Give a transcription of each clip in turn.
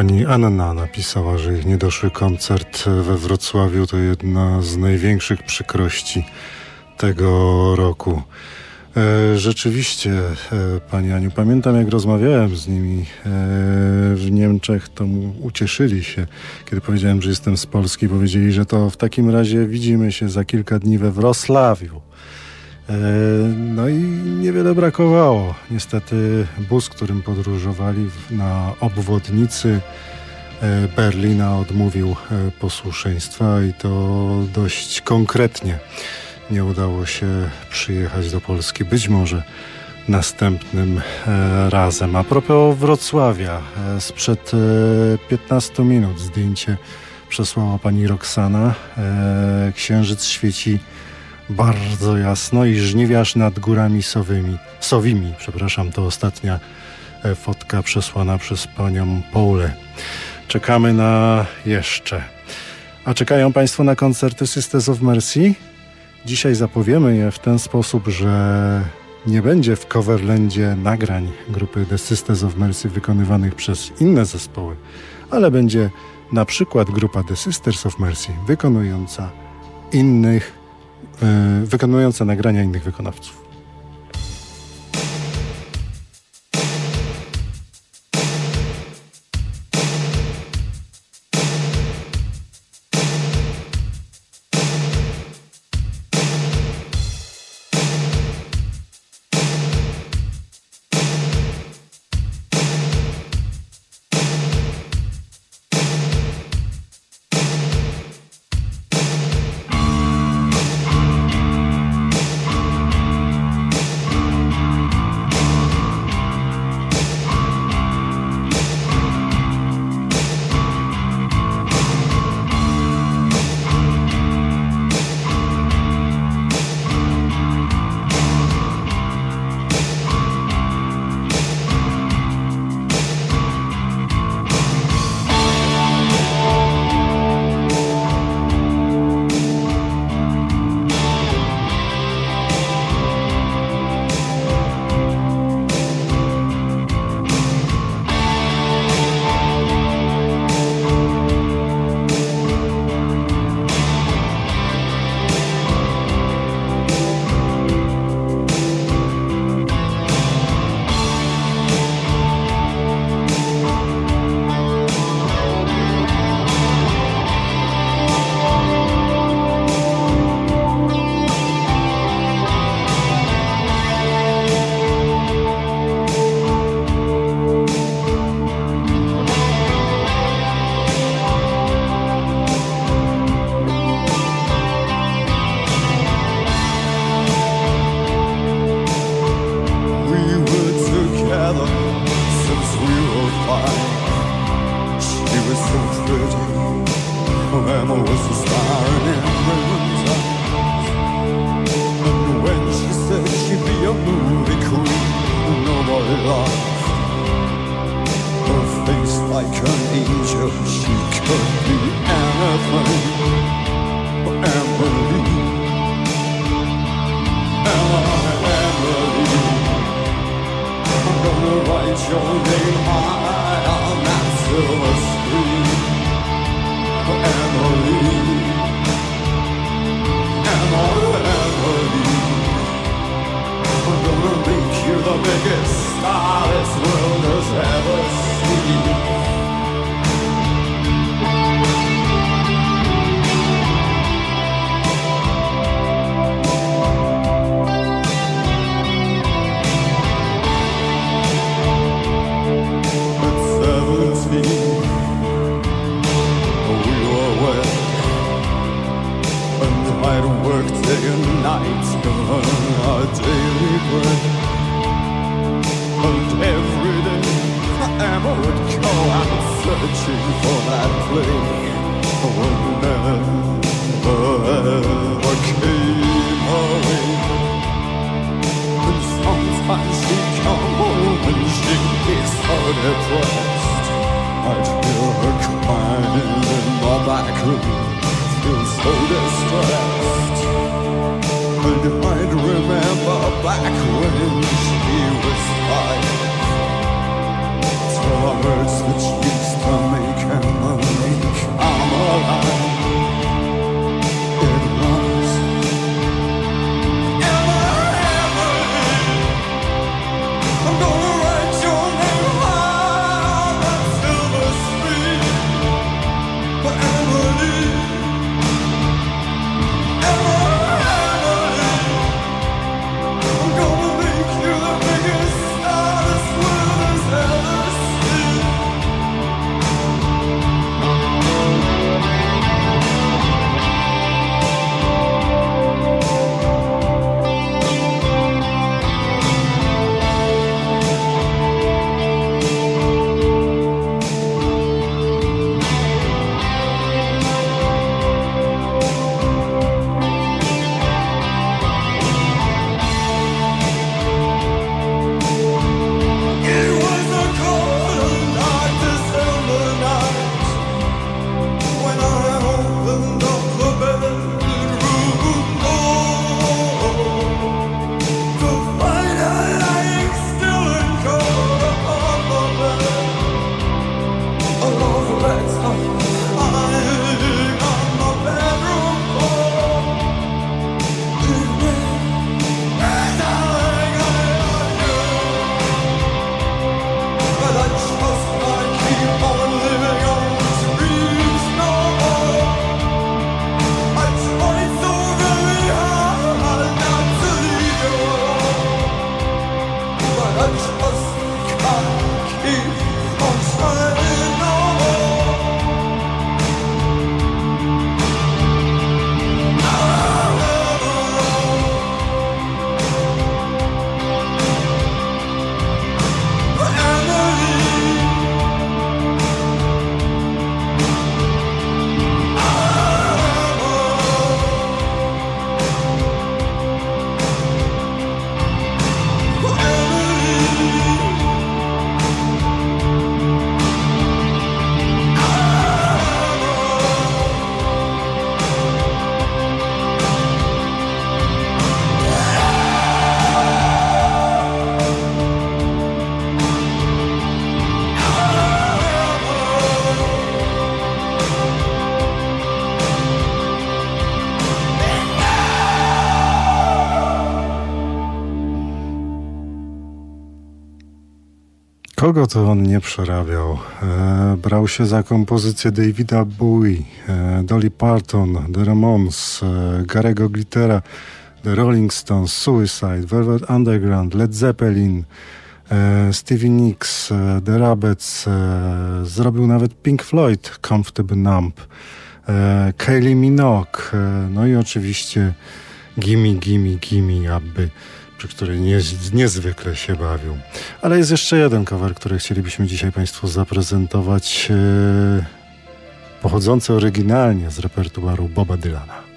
Pani Anna napisała, że ich niedoszły koncert we Wrocławiu to jedna z największych przykrości tego roku. E, rzeczywiście, e, Pani Aniu, pamiętam jak rozmawiałem z nimi e, w Niemczech, to ucieszyli się, kiedy powiedziałem, że jestem z Polski. Powiedzieli, że to w takim razie widzimy się za kilka dni we Wrocławiu. No i niewiele brakowało. Niestety bus, którym podróżowali na obwodnicy Berlina odmówił posłuszeństwa i to dość konkretnie nie udało się przyjechać do Polski. Być może następnym e, razem. A propos Wrocławia, e, sprzed 15 e, minut zdjęcie przesłała pani Roxana. Księżyc świeci bardzo jasno i żniwiarz nad górami sowymi, sowimi, przepraszam, to ostatnia fotka przesłana przez panią Paulę. Czekamy na jeszcze. A czekają Państwo na koncerty Sisters of Mercy? Dzisiaj zapowiemy je w ten sposób, że nie będzie w Coverlandzie nagrań grupy The Sisters of Mercy wykonywanych przez inne zespoły, ale będzie na przykład grupa The Sisters of Mercy wykonująca innych, yy, wykonująca nagrania innych wykonawców. Oh. you. Kogo to on nie przerabiał? E, brał się za kompozycję Davida Bowie, e, Dolly Parton, The Ramones, e, Garego Glittera, The Rolling Stones, Suicide, Velvet Underground, Led Zeppelin, e, Stevie Nicks, e, The Rabbits, e, zrobił nawet Pink Floyd, Comfortable Numb, Kylie Minogue, no i oczywiście Gimme, Gimme, Gimme, aby przy której nie, niezwykle się bawił. Ale jest jeszcze jeden cover, który chcielibyśmy dzisiaj Państwu zaprezentować, e, pochodzący oryginalnie z repertuaru Boba Dylana.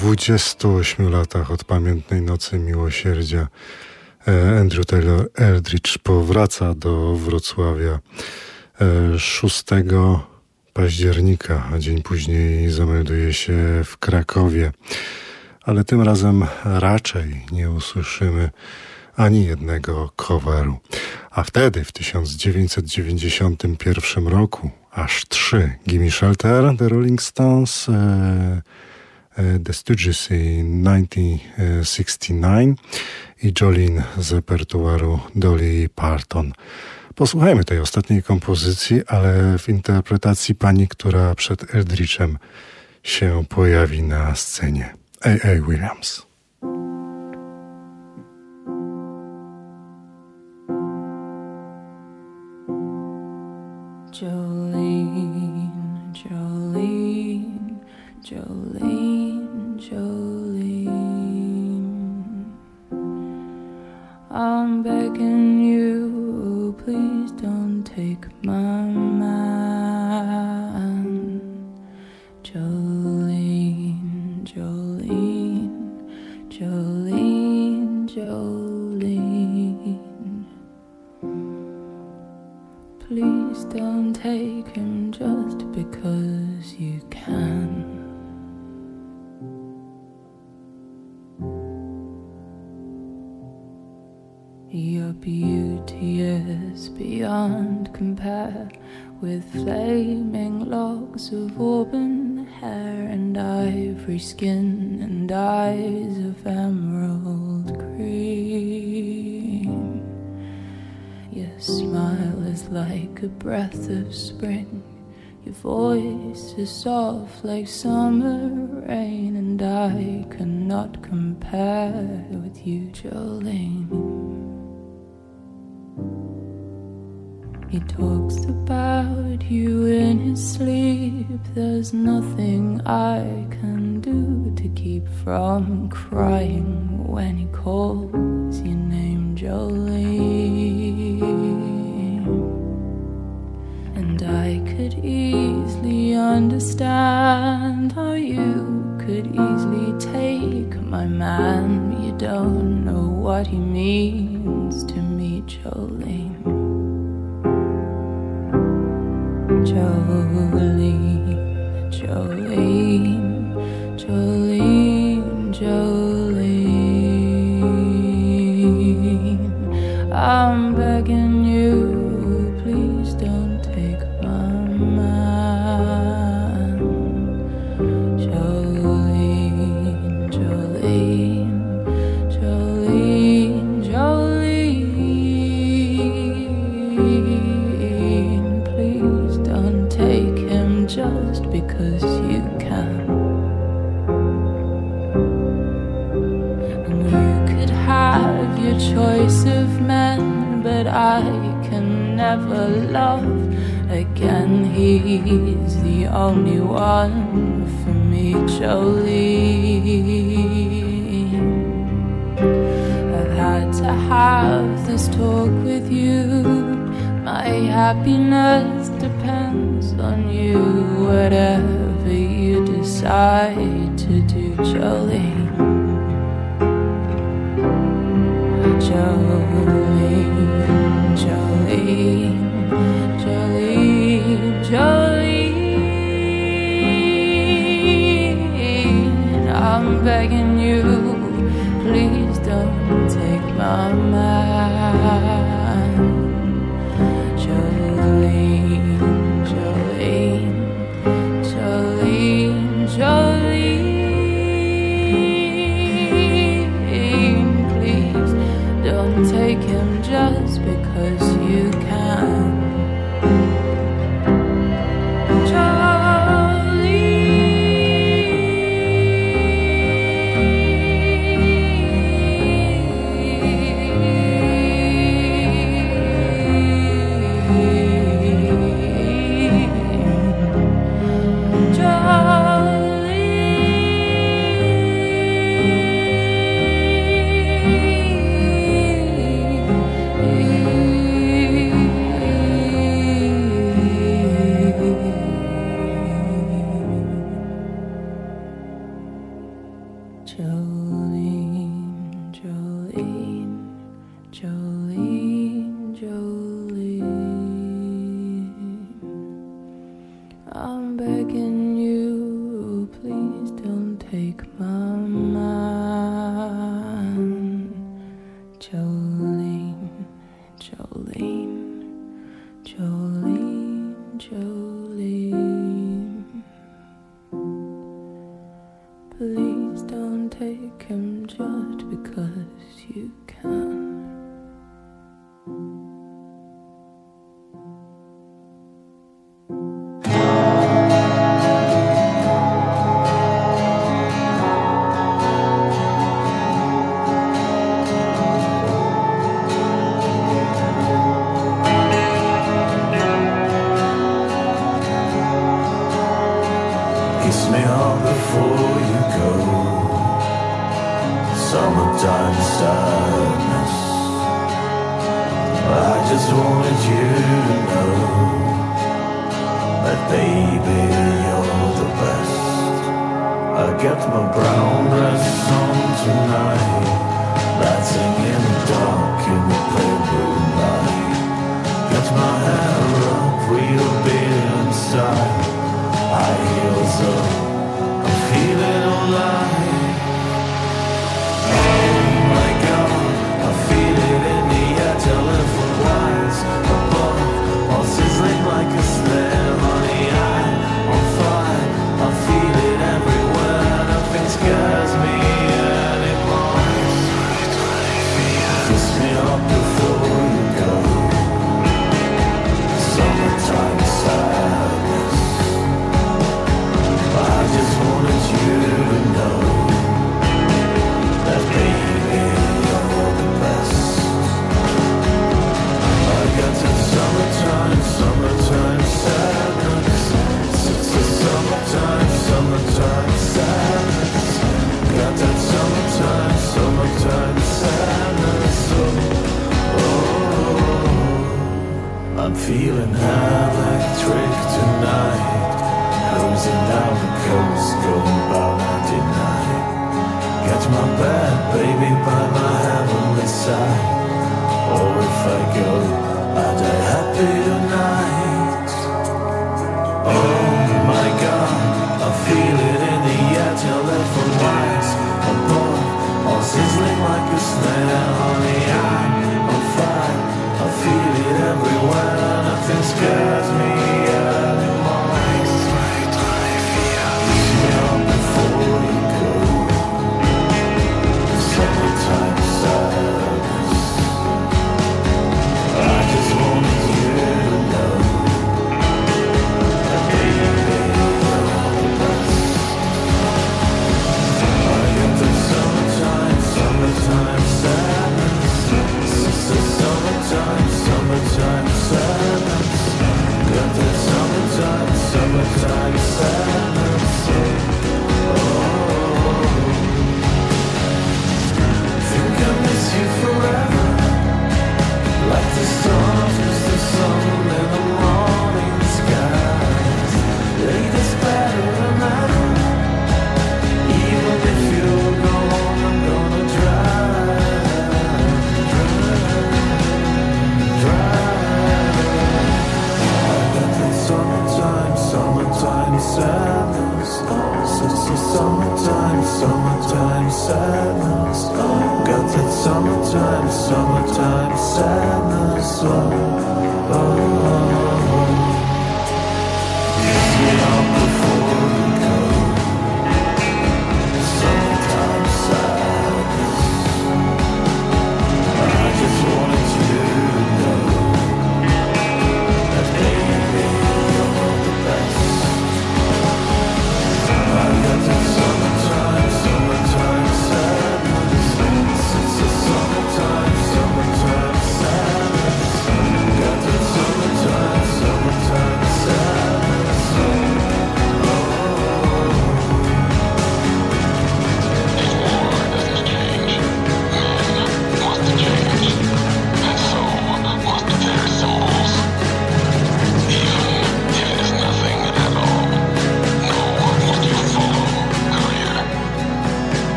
28 latach od pamiętnej nocy miłosierdzia e, Andrew Taylor Eldridge powraca do Wrocławia 6 e, października, a dzień później zamelduje się w Krakowie. Ale tym razem raczej nie usłyszymy ani jednego coveru. A wtedy, w 1991 roku, aż trzy. Gimme Shelter, The Rolling Stones, e, The Stooges in 1969 i Jolene z repertuaru Dolly Parton. Posłuchajmy tej ostatniej kompozycji, ale w interpretacji pani, która przed Eldritchem się pojawi na scenie. A.A. Williams. I'm begging you, please don't take my man. Jolene, Jolene, Jolene, Jolene. Please don't take him beauty is beyond compare with flaming locks of auburn hair and ivory skin and eyes of emerald green. Your smile is like a breath of spring. Your voice is soft like summer rain, and I cannot compare with you, Jolene. He talks about you in his sleep. There's nothing I can do to keep from crying when he calls your name, Jolene. And I could easily understand how you could easily take my man. You don't know what he means to me, Jolene. 就里。Just because you can. And you could have your choice of men, but I can never love again. He's the only one for me, Jolene. I've had to have this talk with you. My happiness depends on you. Whatever you decide to do, Jolene.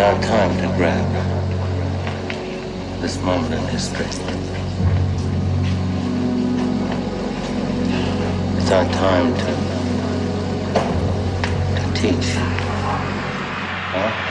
It's our time to grab this moment in history. It's our time to to teach. Huh?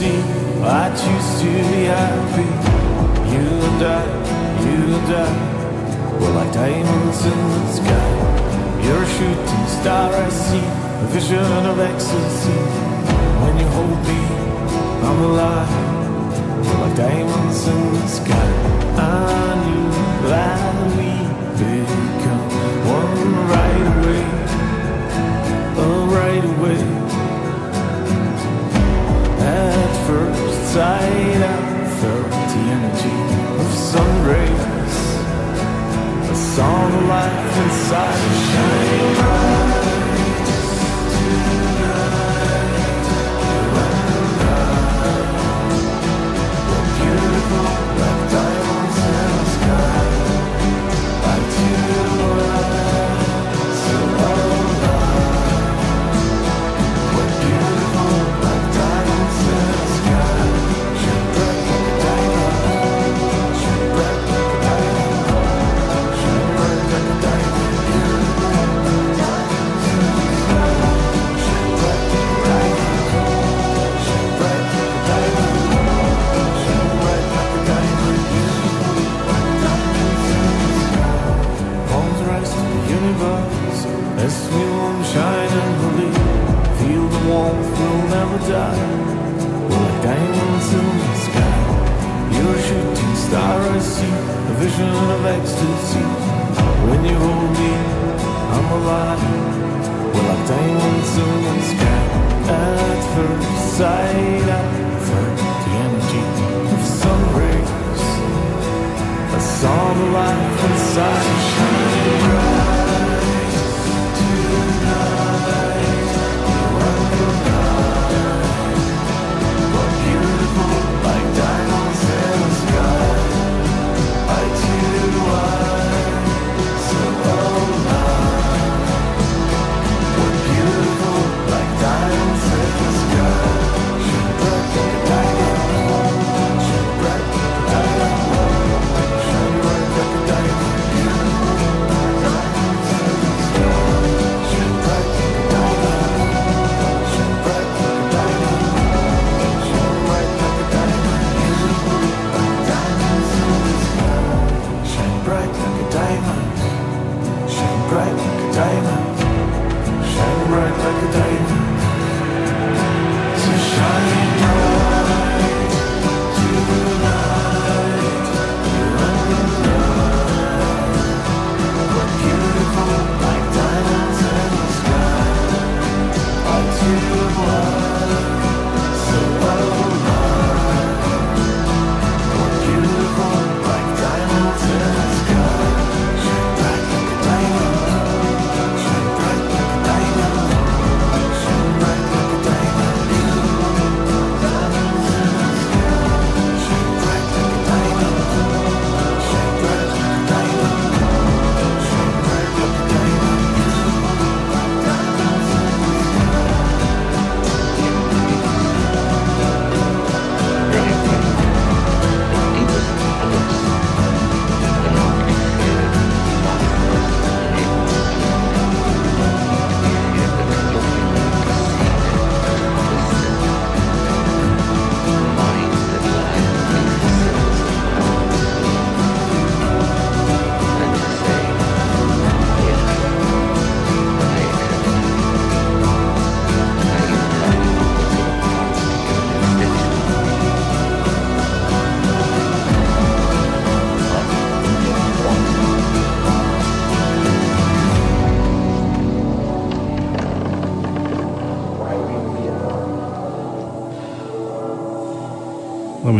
Sea. I choose to be happy. You and I, you and I, we're like diamonds in the sky. You're a shooting star, I see a vision of ecstasy. When you hold me, I'm alive. We're like diamonds in the sky. I knew that we become one right away, oh right away sight I felt the energy of sun rays. I saw the light inside shining bright tonight and I beautiful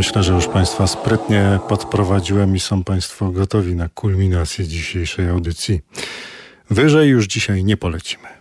myślę, że już Państwa sprytnie podprowadziłem i są Państwo gotowi na kulminację dzisiejszej audycji. Wyżej już dzisiaj nie polecimy.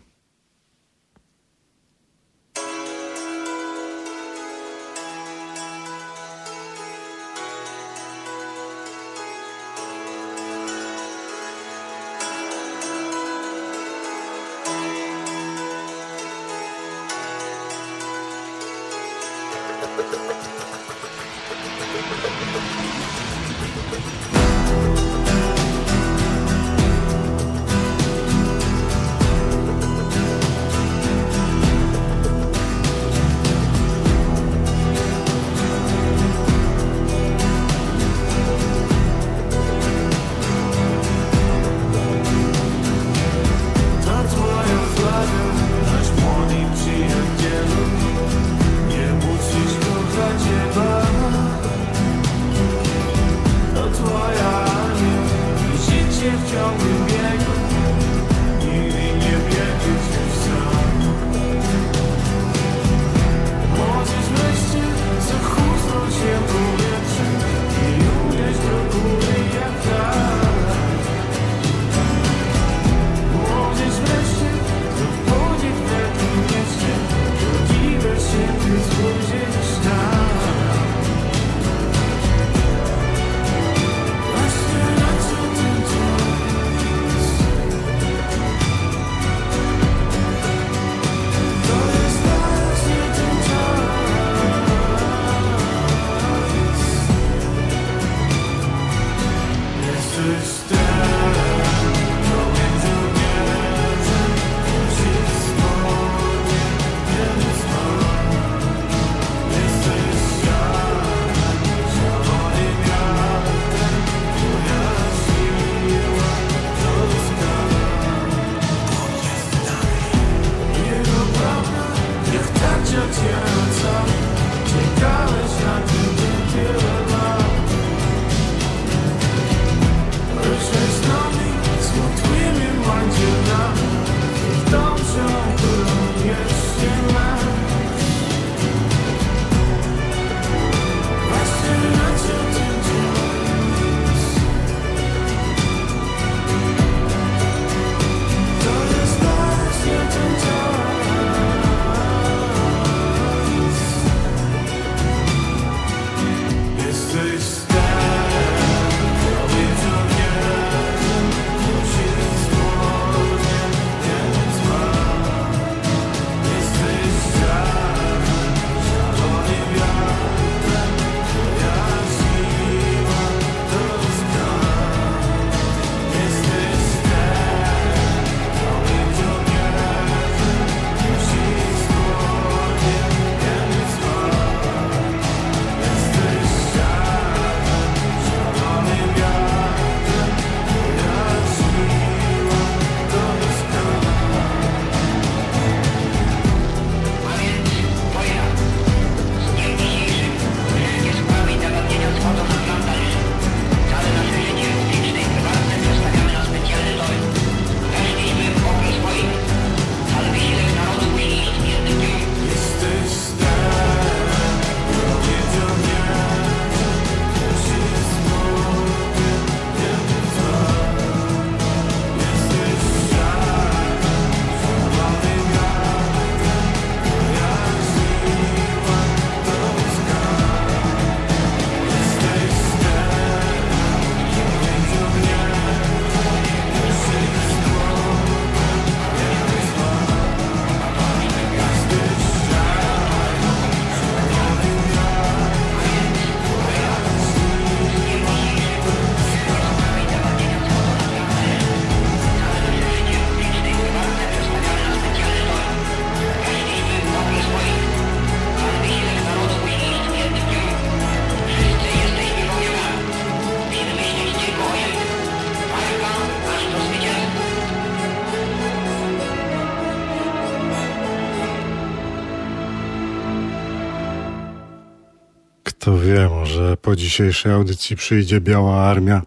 Po dzisiejszej audycji przyjdzie Biała Armia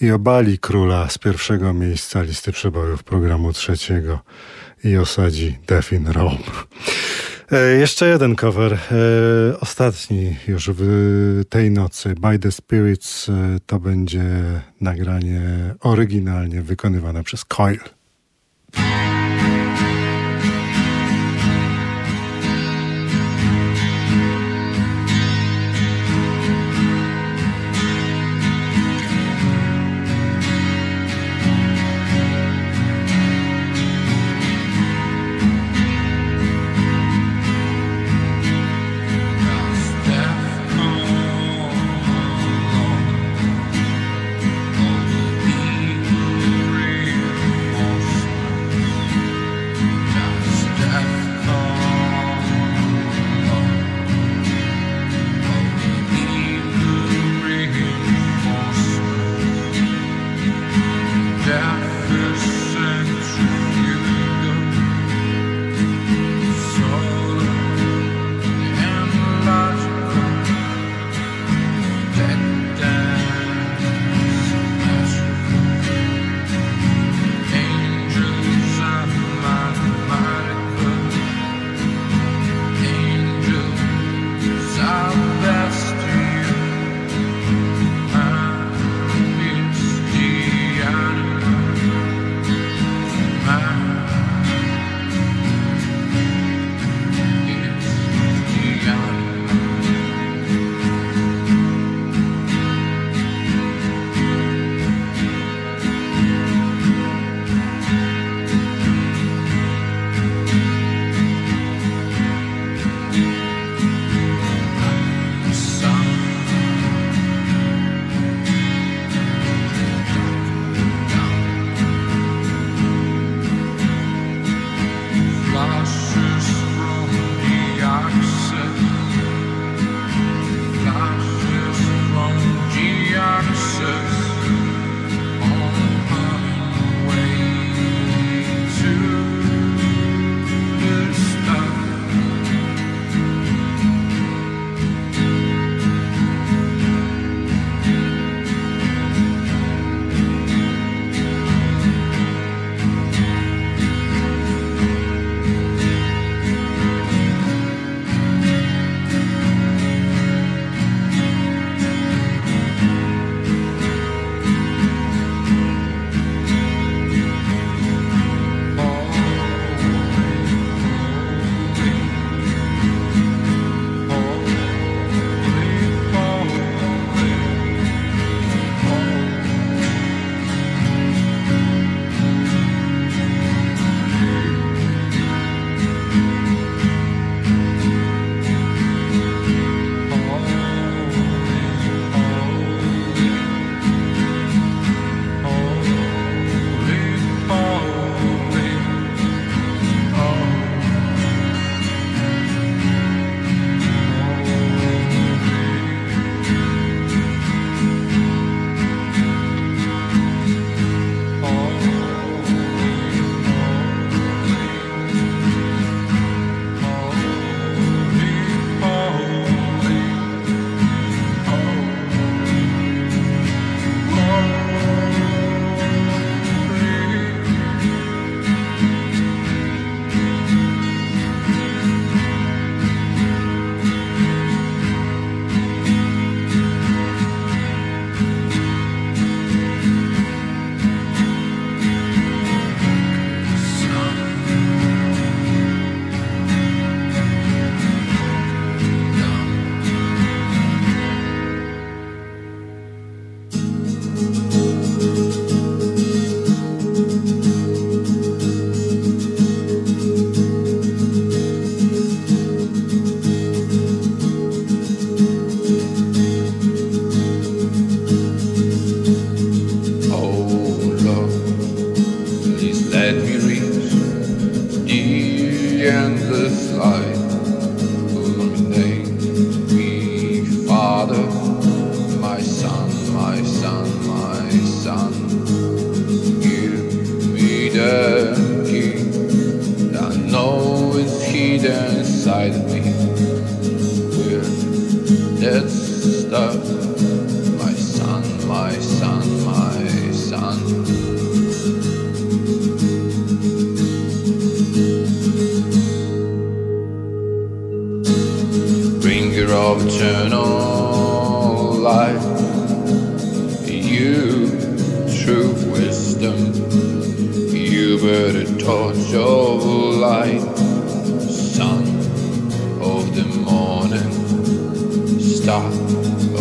i obali króla z pierwszego miejsca listy przebojów programu trzeciego i osadzi Death in Rome. E, jeszcze jeden cover, e, ostatni już w tej nocy. By the Spirits e, to będzie nagranie oryginalnie wykonywane przez Coil.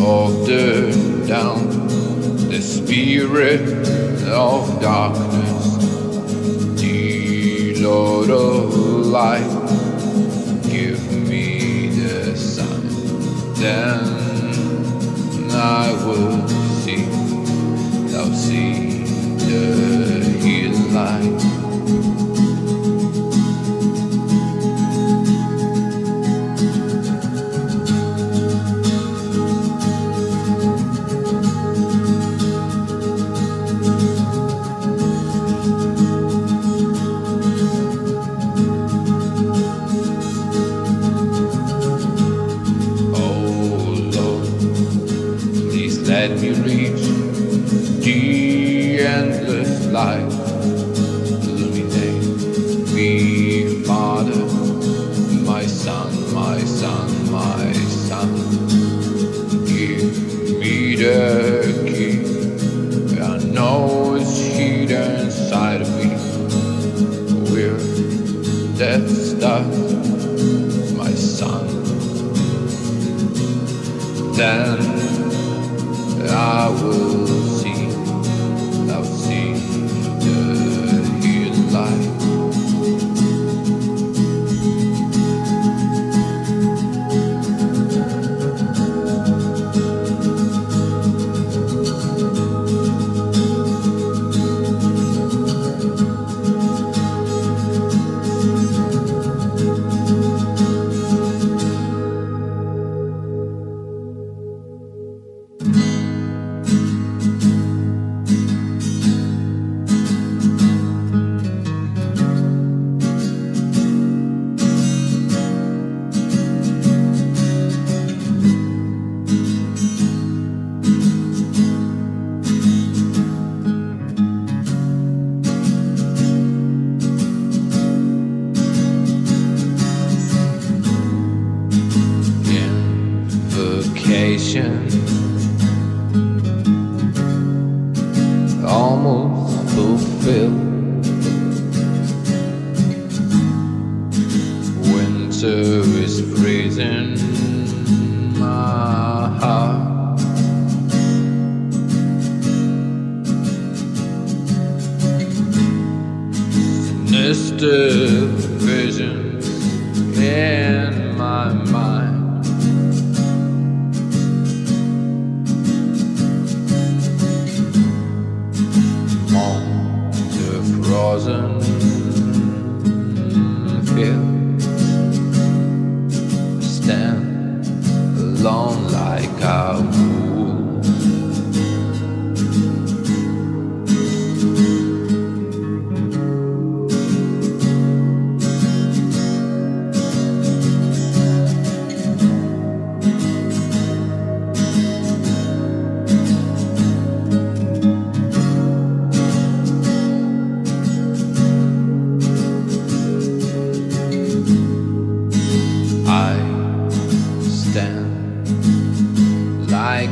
of the down, the spirit of darkness, the Lord of light, give me the sign, then I will see, thou see the healing light.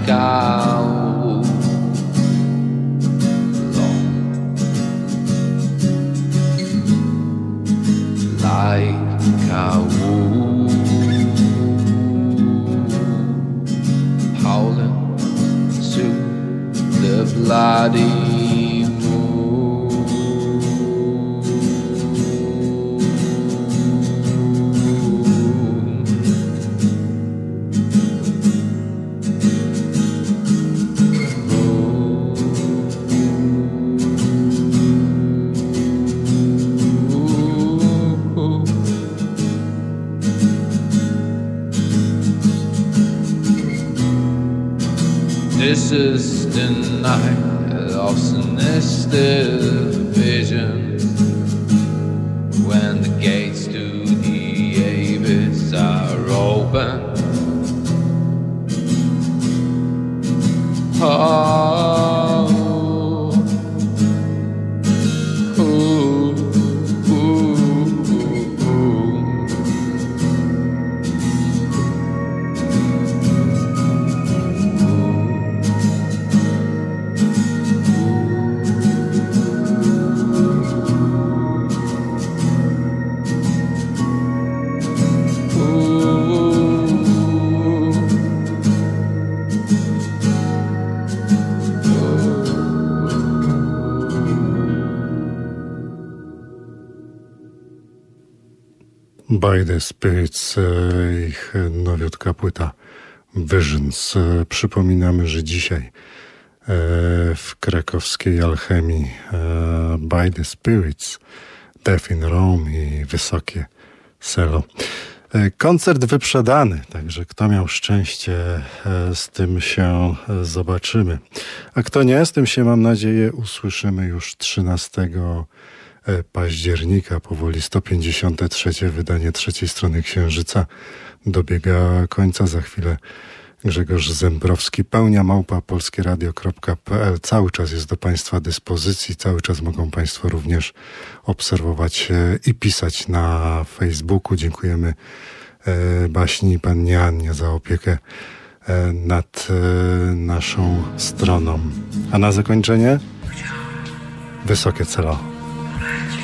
God. By the Spirits, e, ich nowiutka płyta Visions. E, przypominamy, że dzisiaj e, w krakowskiej alchemii By the Spirits, Death in Rome i wysokie selo. Koncert wyprzedany, także kto miał szczęście, z tym się zobaczymy. A kto nie, z tym się mam nadzieję usłyszymy już 13 E, października. Powoli 153. wydanie trzeciej strony Księżyca dobiega końca. Za chwilę Grzegorz Zembrowski, pełnia małpa polskieradio.pl. Cały czas jest do Państwa dyspozycji, cały czas mogą Państwo również obserwować e, i pisać na Facebooku. Dziękujemy e, Baśni i Pannie Annie za opiekę nad naszą stroną. A na zakończenie wysokie celo. Thank you.